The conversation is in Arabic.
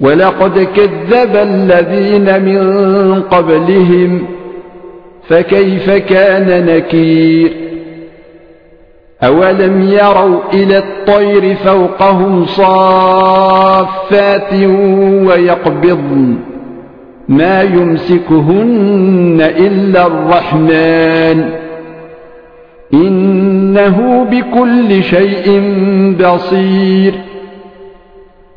ولقد كذب الذين من قبلهم فكيف كان نكير؟ أولم يروا إلى الطير فوقهم صافات ويقبضن؟ ما يمسكهن إلا الرحمن. إنه بكل شيء بصير.